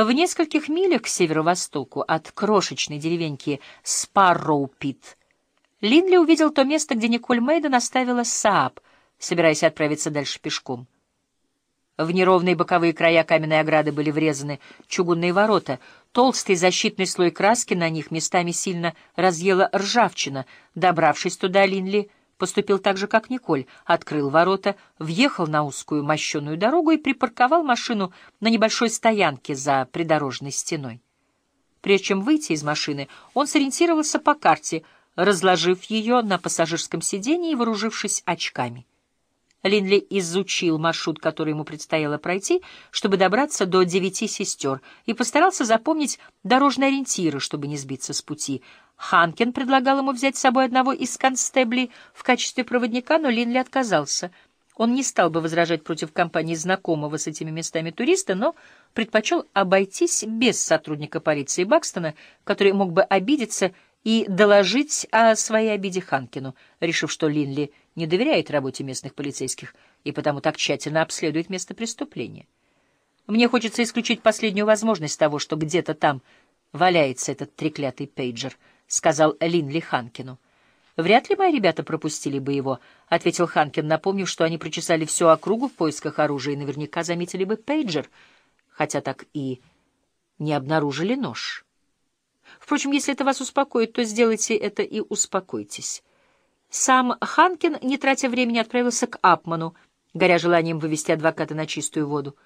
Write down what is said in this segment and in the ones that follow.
В нескольких милях к северо-востоку от крошечной деревеньки Спарроупит Линли увидел то место, где Николь Мейден оставила Сааб, собираясь отправиться дальше пешком. В неровные боковые края каменной ограды были врезаны чугунные ворота. Толстый защитный слой краски на них местами сильно разъела ржавчина. Добравшись туда, Линли поступил так же, как Николь, открыл ворота, въехал на узкую мощеную дорогу и припарковал машину на небольшой стоянке за придорожной стеной. Прежде чем выйти из машины, он сориентировался по карте, разложив ее на пассажирском сиденье и вооружившись очками. Линли изучил маршрут, который ему предстояло пройти, чтобы добраться до девяти сестер, и постарался запомнить дорожные ориентиры, чтобы не сбиться с пути. Ханкен предлагал ему взять с собой одного из констеблей в качестве проводника, но Линли отказался. Он не стал бы возражать против компании знакомого с этими местами туриста, но предпочел обойтись без сотрудника полиции Бакстона, который мог бы обидеться и доложить о своей обиде Ханкину, решив, что Линли не доверяет работе местных полицейских и потому так тщательно обследует место преступления. Мне хочется исключить последнюю возможность того, что где-то там валяется этот треклятый пейджер, — сказал Линли Ханкину. «Вряд ли мои ребята пропустили бы его», — ответил Ханкин, напомнив, что они прочесали всю округу в поисках оружия и наверняка заметили бы пейджер, хотя так и не обнаружили нож. Впрочем, если это вас успокоит, то сделайте это и успокойтесь. Сам Ханкин, не тратя времени, отправился к Апману, горя желанием вывести адвоката на чистую воду.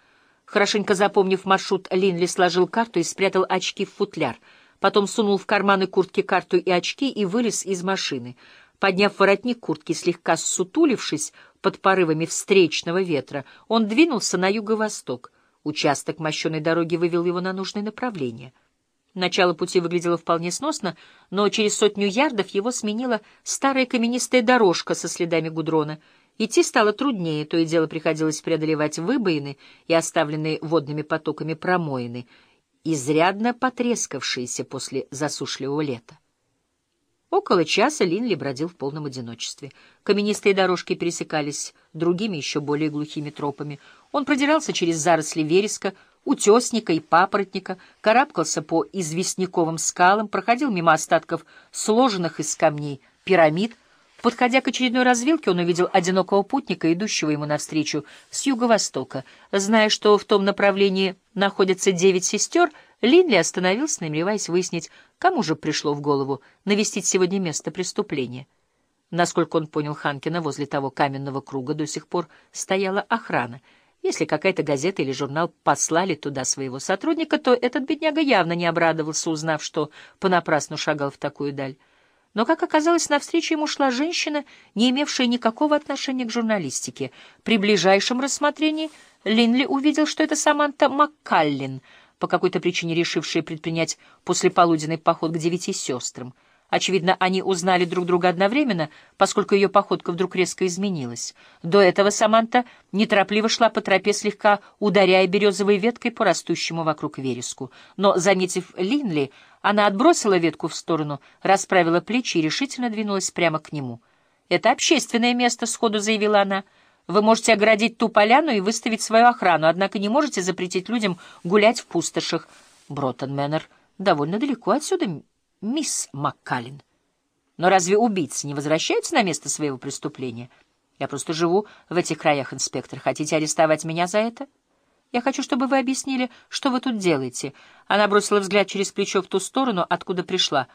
Хорошенько запомнив маршрут, Линли сложил карту и спрятал очки в футляр. Потом сунул в карманы куртки карту и очки и вылез из машины. Подняв воротник куртки, слегка ссутулившись под порывами встречного ветра, он двинулся на юго-восток. Участок мощеной дороги вывел его на нужное направление — Начало пути выглядело вполне сносно, но через сотню ярдов его сменила старая каменистая дорожка со следами гудрона. Идти стало труднее, то и дело приходилось преодолевать выбоины и оставленные водными потоками промоины, изрядно потрескавшиеся после засушливого лета. Около часа Линли бродил в полном одиночестве. Каменистые дорожки пересекались другими, еще более глухими тропами. Он продирался через заросли вереска, утесника и папоротника, карабкался по известняковым скалам, проходил мимо остатков сложенных из камней пирамид. Подходя к очередной развилке, он увидел одинокого путника, идущего ему навстречу с юго-востока. Зная, что в том направлении находятся девять сестер, Линли остановился, намереваясь выяснить, кому же пришло в голову навестить сегодня место преступления. Насколько он понял Ханкина, возле того каменного круга до сих пор стояла охрана — если какая-то газета или журнал послали туда своего сотрудника, то этот бедняга явно не обрадовался, узнав, что понапрасну шагал в такую даль. Но, как оказалось, навстречу ему шла женщина, не имевшая никакого отношения к журналистике. При ближайшем рассмотрении Линли увидел, что это Саманта Маккаллин, по какой-то причине решившая предпринять послеполуденный поход к девяти сестрам — Очевидно, они узнали друг друга одновременно, поскольку ее походка вдруг резко изменилась. До этого Саманта неторопливо шла по тропе, слегка ударяя березовой веткой по растущему вокруг вереску. Но, заметив Линли, она отбросила ветку в сторону, расправила плечи и решительно двинулась прямо к нему. «Это общественное место», — сходу заявила она. «Вы можете оградить ту поляну и выставить свою охрану, однако не можете запретить людям гулять в пустошах. Броттон Мэннер довольно далеко отсюда, мисс Маккалин. Но разве убийцы не возвращаются на место своего преступления? Я просто живу в этих краях, инспектор. Хотите арестовать меня за это? Я хочу, чтобы вы объяснили, что вы тут делаете. Она бросила взгляд через плечо в ту сторону, откуда пришла.